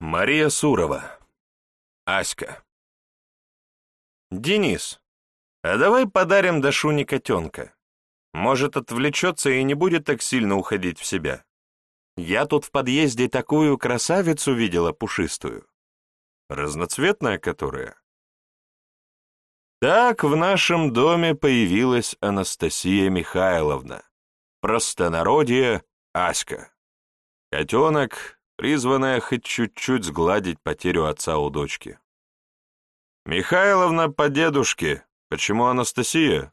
Мария Сурова. Аська. Денис, а давай подарим Дашуне котенка. Может, отвлечется и не будет так сильно уходить в себя. Я тут в подъезде такую красавицу видела пушистую. Разноцветная которая. Так в нашем доме появилась Анастасия Михайловна. Простонародье Аська. Котенок призванная хоть чуть-чуть сгладить потерю отца у дочки. «Михайловна по дедушке. Почему Анастасия?»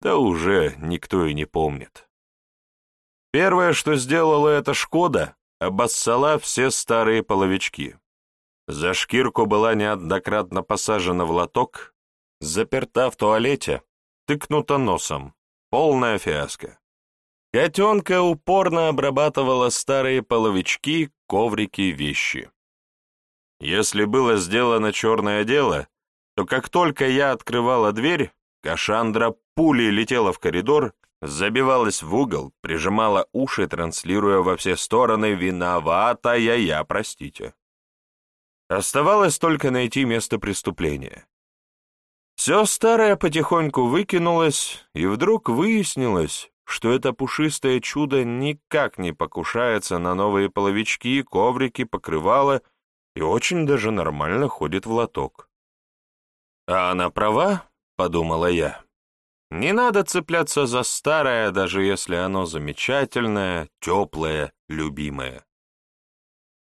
Да уже никто и не помнит. Первое, что сделала эта «Шкода», обоссала все старые половички. За шкирку была неоднократно посажена в лоток, заперта в туалете, тыкнута носом. Полная фиаско. Котенка упорно обрабатывала старые половички, коврики, вещи. Если было сделано черное дело, то как только я открывала дверь, Кашандра пулей летела в коридор, забивалась в угол, прижимала уши, транслируя во все стороны «Виноватая я, простите». Оставалось только найти место преступления. Все старое потихоньку выкинулось, и вдруг выяснилось, что это пушистое чудо никак не покушается на новые половички, коврики, покрывала и очень даже нормально ходит в лоток. «А она права?» — подумала я. «Не надо цепляться за старое, даже если оно замечательное, теплое, любимое.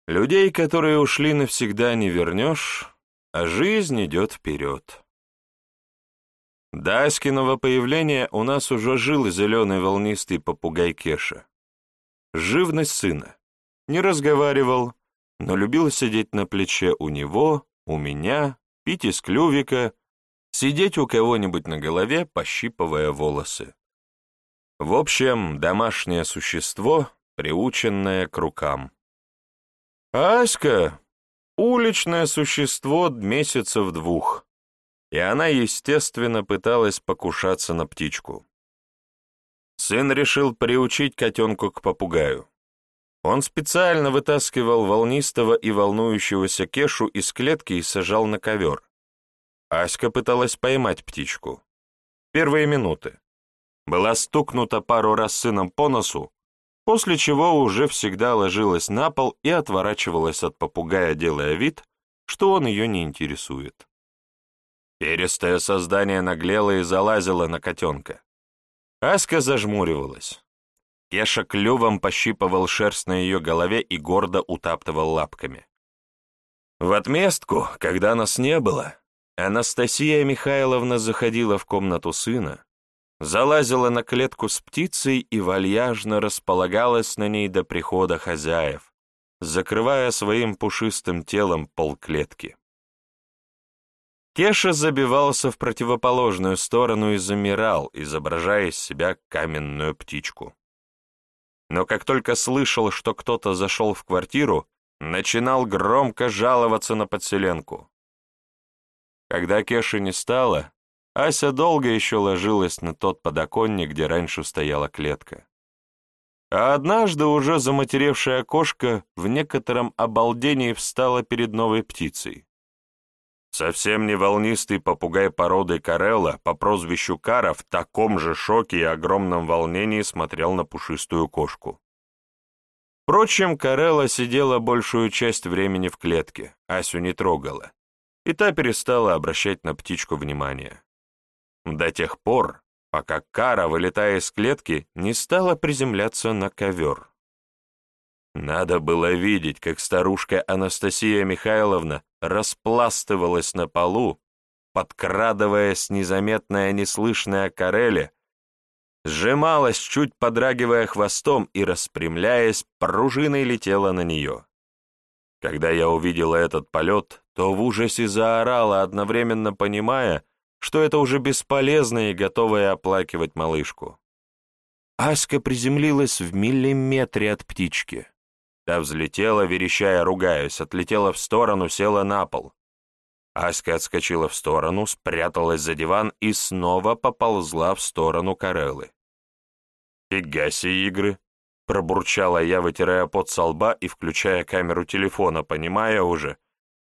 Людей, которые ушли навсегда, не вернешь, а жизнь идет вперед». До Аськиного появления у нас уже жил зеленый волнистый попугай Кеша. Живность сына. Не разговаривал, но любил сидеть на плече у него, у меня, пить из клювика, сидеть у кого-нибудь на голове, пощипывая волосы. В общем, домашнее существо, приученное к рукам. Аська — уличное существо месяцев двух и она, естественно, пыталась покушаться на птичку. Сын решил приучить котенку к попугаю. Он специально вытаскивал волнистого и волнующегося Кешу из клетки и сажал на ковер. Аська пыталась поймать птичку. Первые минуты. Была стукнута пару раз сыном по носу, после чего уже всегда ложилась на пол и отворачивалась от попугая, делая вид, что он ее не интересует. Перистое создание наглело и залазило на котенка. Аска зажмуривалась. Кеша клювом пощипывал шерсть на ее голове и гордо утаптывал лапками. В отместку, когда нас не было, Анастасия Михайловна заходила в комнату сына, залазила на клетку с птицей и вальяжно располагалась на ней до прихода хозяев, закрывая своим пушистым телом полклетки. Кеша забивался в противоположную сторону и замирал, изображая из себя каменную птичку. Но как только слышал, что кто-то зашел в квартиру, начинал громко жаловаться на подселенку. Когда Кеши не стало, Ася долго еще ложилась на тот подоконник, где раньше стояла клетка. А однажды уже заматеревшая кошка в некотором обалдении встала перед новой птицей. Совсем не волнистый попугай породы Карелла по прозвищу Кара в таком же шоке и огромном волнении смотрел на пушистую кошку. Впрочем, Карелла сидела большую часть времени в клетке, Асю не трогала, и та перестала обращать на птичку внимание. До тех пор, пока Кара, вылетая из клетки, не стала приземляться на ковер. Надо было видеть, как старушка Анастасия Михайловна распластывалась на полу, подкрадываясь незаметная неслышная карели, сжималась, чуть подрагивая хвостом и, распрямляясь, пружиной летела на нее. Когда я увидела этот полет, то в ужасе заорала, одновременно понимая, что это уже бесполезно и готовая оплакивать малышку. Аська приземлилась в миллиметре от птички. Та взлетела, верещая, ругаясь, отлетела в сторону, села на пол. Аська отскочила в сторону, спряталась за диван и снова поползла в сторону Кареллы. Фига себе игры. пробурчала я, вытирая пот со лба и включая камеру телефона, понимая уже,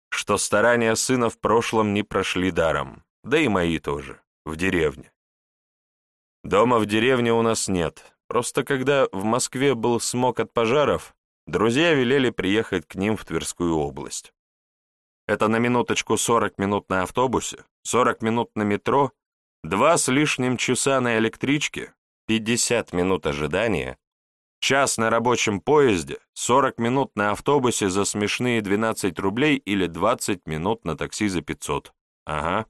что старания сына в прошлом не прошли даром, да и мои тоже, в деревне. Дома в деревне у нас нет, просто когда в Москве был смог от пожаров, друзья велели приехать к ним в Тверскую область. Это на минуточку 40 минут на автобусе, 40 минут на метро, два с лишним часа на электричке, 50 минут ожидания, час на рабочем поезде, 40 минут на автобусе за смешные 12 рублей или 20 минут на такси за 500. Ага.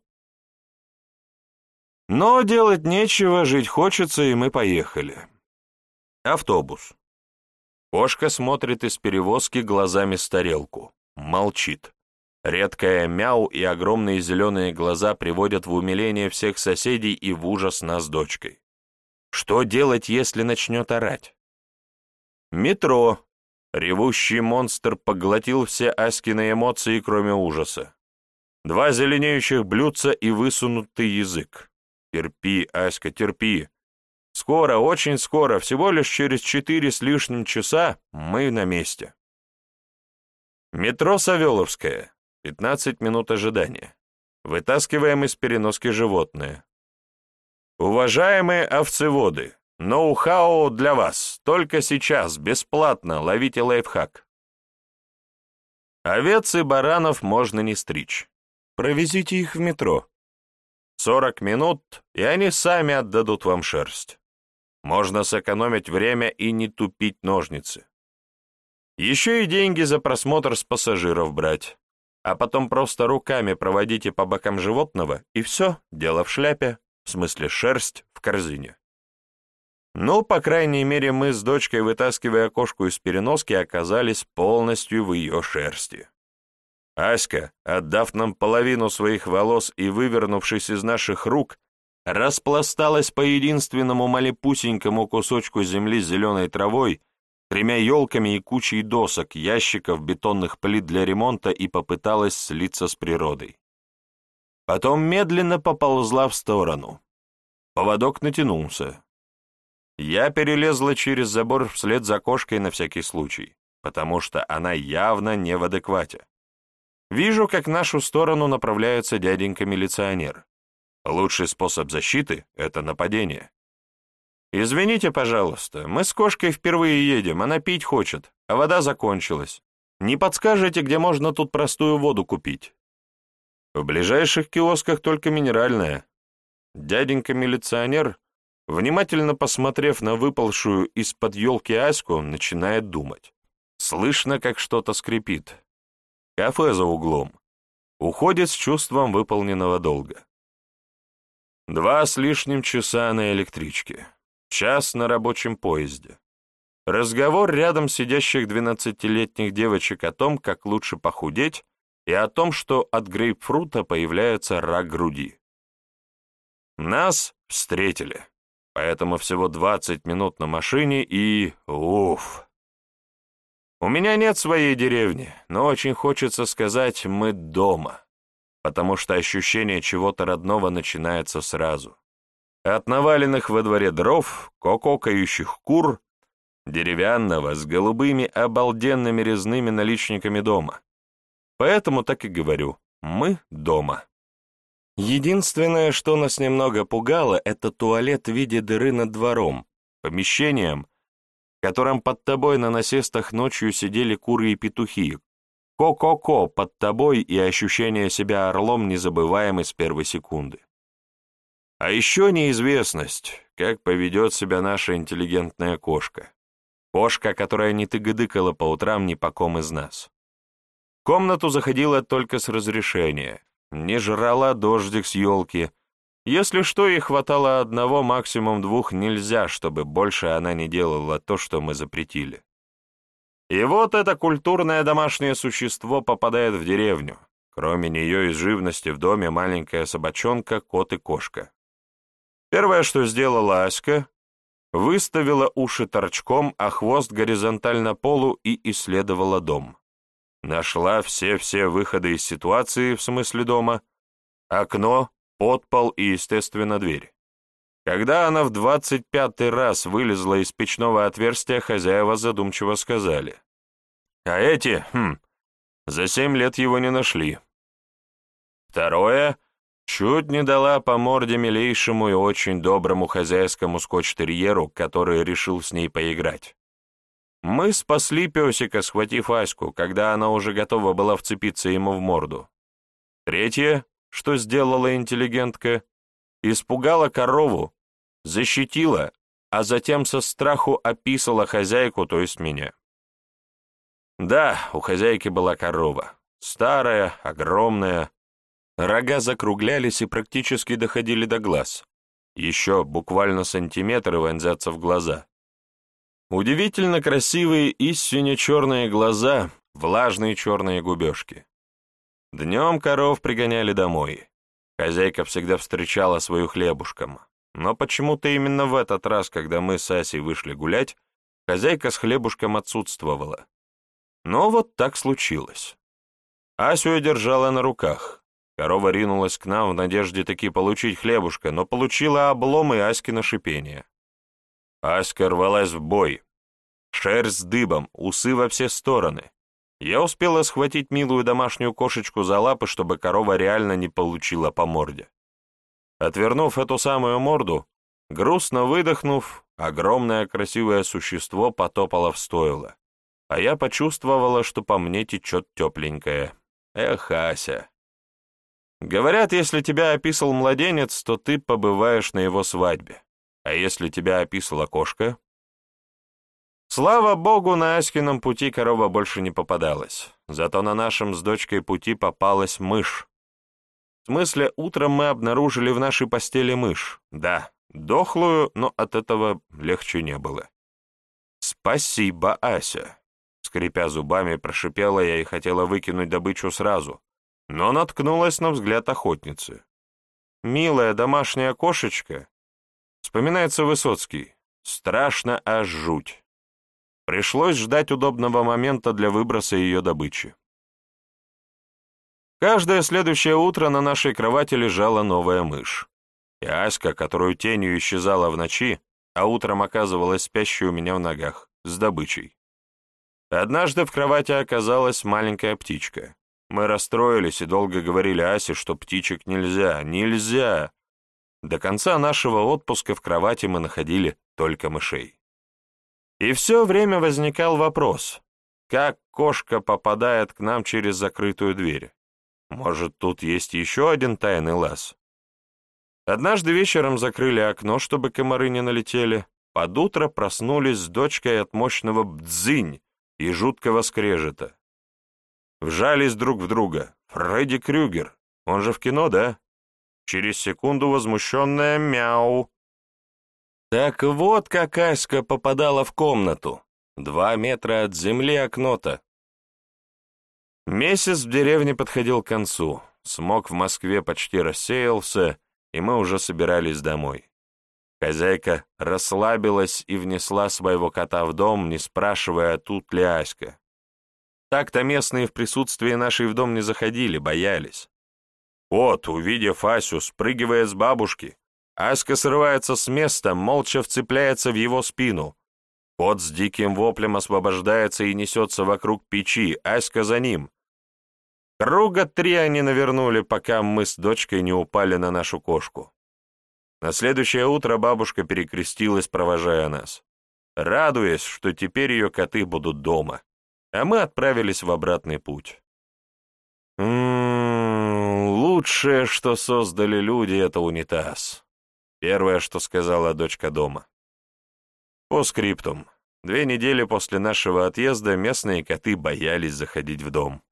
Но делать нечего, жить хочется, и мы поехали. Автобус. Кошка смотрит из перевозки глазами с тарелку. Молчит. Редкое мяу и огромные зеленые глаза приводят в умиление всех соседей и в ужас нас с дочкой. Что делать, если начнет орать? Метро. Ревущий монстр поглотил все Аскины эмоции, кроме ужаса. Два зеленеющих блюдца и высунутый язык. Терпи, Аська, терпи. Скоро, очень скоро, всего лишь через четыре с лишним часа мы на месте. Метро Савеловское. 15 минут ожидания. Вытаскиваем из переноски животное. Уважаемые овцеводы, ноу-хау для вас. Только сейчас, бесплатно, ловите лайфхак. Овец и баранов можно не стричь. Провезите их в метро. 40 минут, и они сами отдадут вам шерсть. Можно сэкономить время и не тупить ножницы. Еще и деньги за просмотр с пассажиров брать а потом просто руками проводите по бокам животного, и все, дело в шляпе, в смысле шерсть в корзине. Ну, по крайней мере, мы с дочкой, вытаскивая кошку из переноски, оказались полностью в ее шерсти. Аська, отдав нам половину своих волос и вывернувшись из наших рук, распласталась по единственному малепусенькому кусочку земли с зеленой травой тремя елками и кучей досок, ящиков, бетонных плит для ремонта и попыталась слиться с природой. Потом медленно поползла в сторону. Поводок натянулся. Я перелезла через забор вслед за кошкой на всякий случай, потому что она явно не в адеквате. Вижу, как в нашу сторону направляется дяденька-милиционер. Лучший способ защиты — это нападение. «Извините, пожалуйста, мы с кошкой впервые едем, она пить хочет, а вода закончилась. Не подскажете, где можно тут простую воду купить?» «В ближайших киосках только минеральная». Дяденька-милиционер, внимательно посмотрев на выпалшую из-под елки Аську, начинает думать. Слышно, как что-то скрипит. Кафе за углом. Уходит с чувством выполненного долга. Два с лишним часа на электричке. Час на рабочем поезде. Разговор рядом сидящих двенадцатилетних девочек о том, как лучше похудеть, и о том, что от грейпфрута появляется рак груди. Нас встретили, поэтому всего 20 минут на машине и... уф. У меня нет своей деревни, но очень хочется сказать «мы дома», потому что ощущение чего-то родного начинается сразу. От наваленных во дворе дров, кококающих кур, деревянного с голубыми обалденными резными наличниками дома. Поэтому так и говорю, мы дома. Единственное, что нас немного пугало, это туалет в виде дыры над двором, помещением, в котором под тобой на насестах ночью сидели куры и петухи. Ко-ко-ко под тобой и ощущение себя орлом незабываемой с первой секунды. А еще неизвестность, как поведет себя наша интеллигентная кошка. Кошка, которая не тыгодыкала по утрам ни по ком из нас. В комнату заходила только с разрешения, не жрала дождик с елки. Если что, ей хватало одного, максимум двух нельзя, чтобы больше она не делала то, что мы запретили. И вот это культурное домашнее существо попадает в деревню. Кроме нее из живности в доме маленькая собачонка, кот и кошка. Первое, что сделала Аська, выставила уши торчком, а хвост горизонтально полу и исследовала дом. Нашла все-все выходы из ситуации, в смысле дома, окно, подпол и, естественно, дверь. Когда она в двадцать пятый раз вылезла из печного отверстия, хозяева задумчиво сказали. А эти, хм, за семь лет его не нашли. Второе, чуть не дала по морде милейшему и очень доброму хозяйскому скотч-терьеру, который решил с ней поиграть. Мы спасли песика, схватив Аську, когда она уже готова была вцепиться ему в морду. Третье, что сделала интеллигентка, испугала корову, защитила, а затем со страху описала хозяйку, то есть меня. Да, у хозяйки была корова. Старая, огромная. Рога закруглялись и практически доходили до глаз. Еще буквально сантиметры вонзятся в глаза. Удивительно красивые и сине-черные глаза, влажные черные губежки. Днем коров пригоняли домой. Хозяйка всегда встречала свою хлебушком. Но почему-то именно в этот раз, когда мы с Асей вышли гулять, хозяйка с хлебушком отсутствовала. Но вот так случилось. Асю я держала на руках. Корова ринулась к нам в надежде таки получить хлебушка, но получила облом и Аськино шипение. Аська рвалась в бой. Шерсть дыбом, усы во все стороны. Я успела схватить милую домашнюю кошечку за лапы, чтобы корова реально не получила по морде. Отвернув эту самую морду, грустно выдохнув, огромное красивое существо потопало в стойло а я почувствовала, что по мне течет тепленькое. Эх, Ася. Говорят, если тебя описал младенец, то ты побываешь на его свадьбе. А если тебя описала кошка? Слава богу, на Аськином пути корова больше не попадалась. Зато на нашем с дочкой пути попалась мышь. В смысле, утром мы обнаружили в нашей постели мышь. Да, дохлую, но от этого легче не было. Спасибо, Ася. Скрипя зубами, прошипела я и хотела выкинуть добычу сразу, но наткнулась на взгляд охотницы. «Милая домашняя кошечка», — вспоминается Высоцкий, — «страшно аж жуть». Пришлось ждать удобного момента для выброса ее добычи. Каждое следующее утро на нашей кровати лежала новая мышь. И Аська, которую тенью исчезала в ночи, а утром оказывалась спящей у меня в ногах, с добычей. Однажды в кровати оказалась маленькая птичка. Мы расстроились и долго говорили Асе, что птичек нельзя, нельзя. До конца нашего отпуска в кровати мы находили только мышей. И все время возникал вопрос, как кошка попадает к нам через закрытую дверь? Может, тут есть еще один тайный лаз? Однажды вечером закрыли окно, чтобы комары не налетели. Под утро проснулись с дочкой от мощного бдзынь, и жуткого скрежета. Вжались друг в друга. Фредди Крюгер. Он же в кино, да? Через секунду возмущенная мяу. Так вот как Аська попадала в комнату. Два метра от земли окно-то. Месяц в деревне подходил к концу. Смог в Москве почти рассеялся, и мы уже собирались домой. Хозяйка расслабилась и внесла своего кота в дом, не спрашивая, тут ли Аська. Так-то местные в присутствии нашей в дом не заходили, боялись. Вот, увидев Асю, спрыгивая с бабушки, Аська срывается с места, молча вцепляется в его спину. Кот с диким воплем освобождается и несется вокруг печи, Аська за ним. Круга три они навернули, пока мы с дочкой не упали на нашу кошку. На следующее утро бабушка перекрестилась, провожая нас, радуясь, что теперь ее коты будут дома, а мы отправились в обратный путь. М -м, лучшее, что создали люди, это унитаз. Первое, что сказала дочка дома. По скриптум. Две недели после нашего отъезда местные коты боялись заходить в дом.